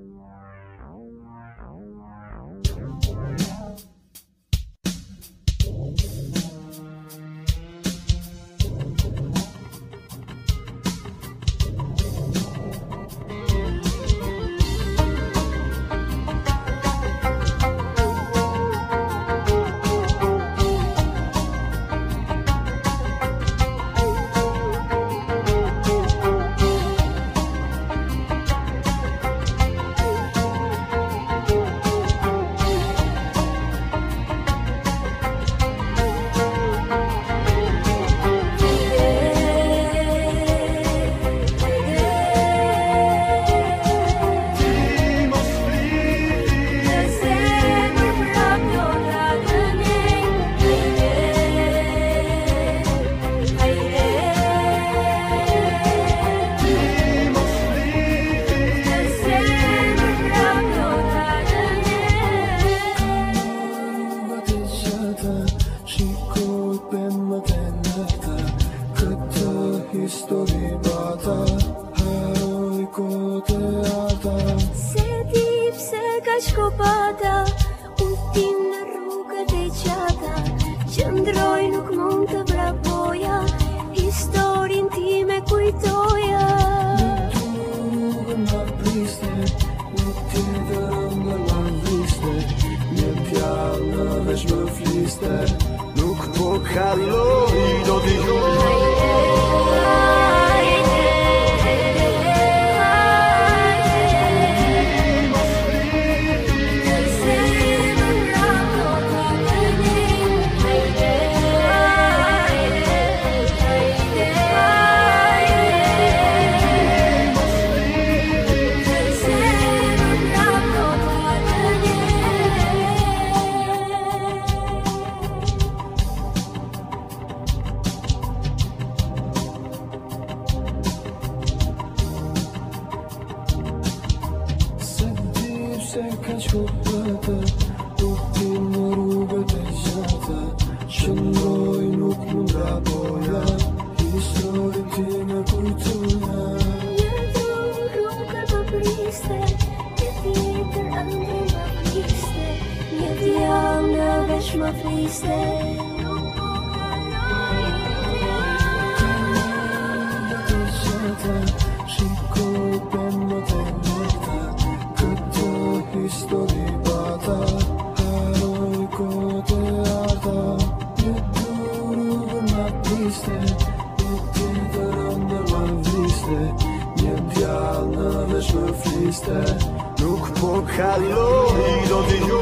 Yeah. Histori bata, heroj kote ata Se ti pse ka shkopata, u tim në rrugët e qata Gjëndroj nuk mund të vrapoja histori në time kujtoja Nuk të rrugën nga nga nga vriste Një pjallë në veç më fliste, nuk po kalori do t'i jullë my face there Nuk ty të rëndër më vliste, një në më Nuk po kaloj do t'i ju